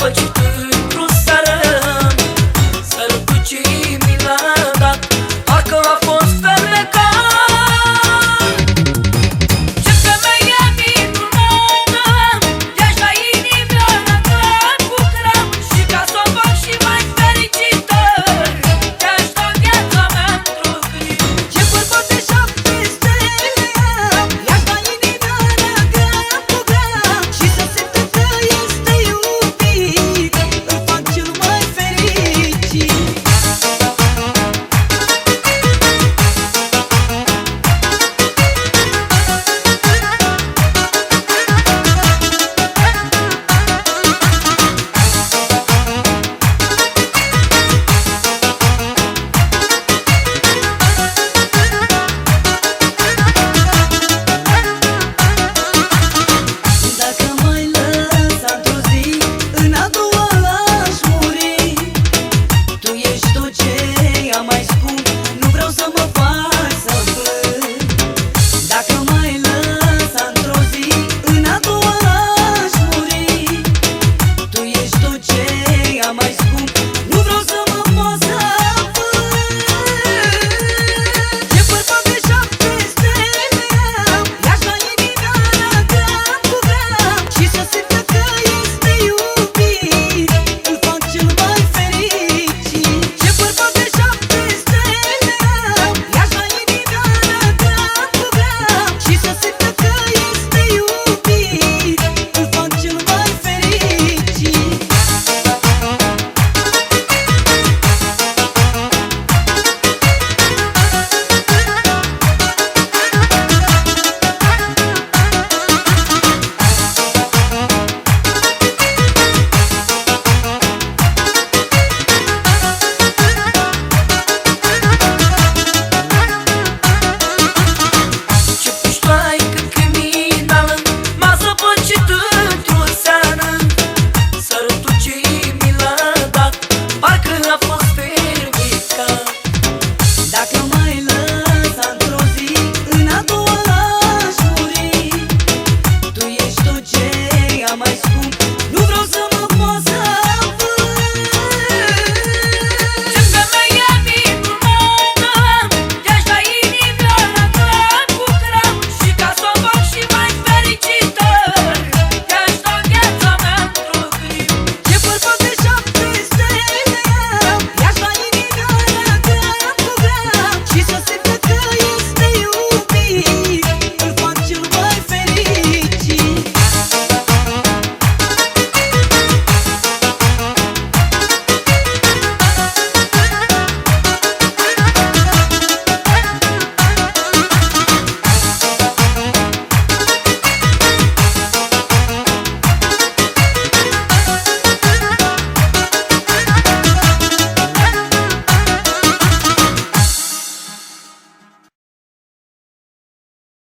what you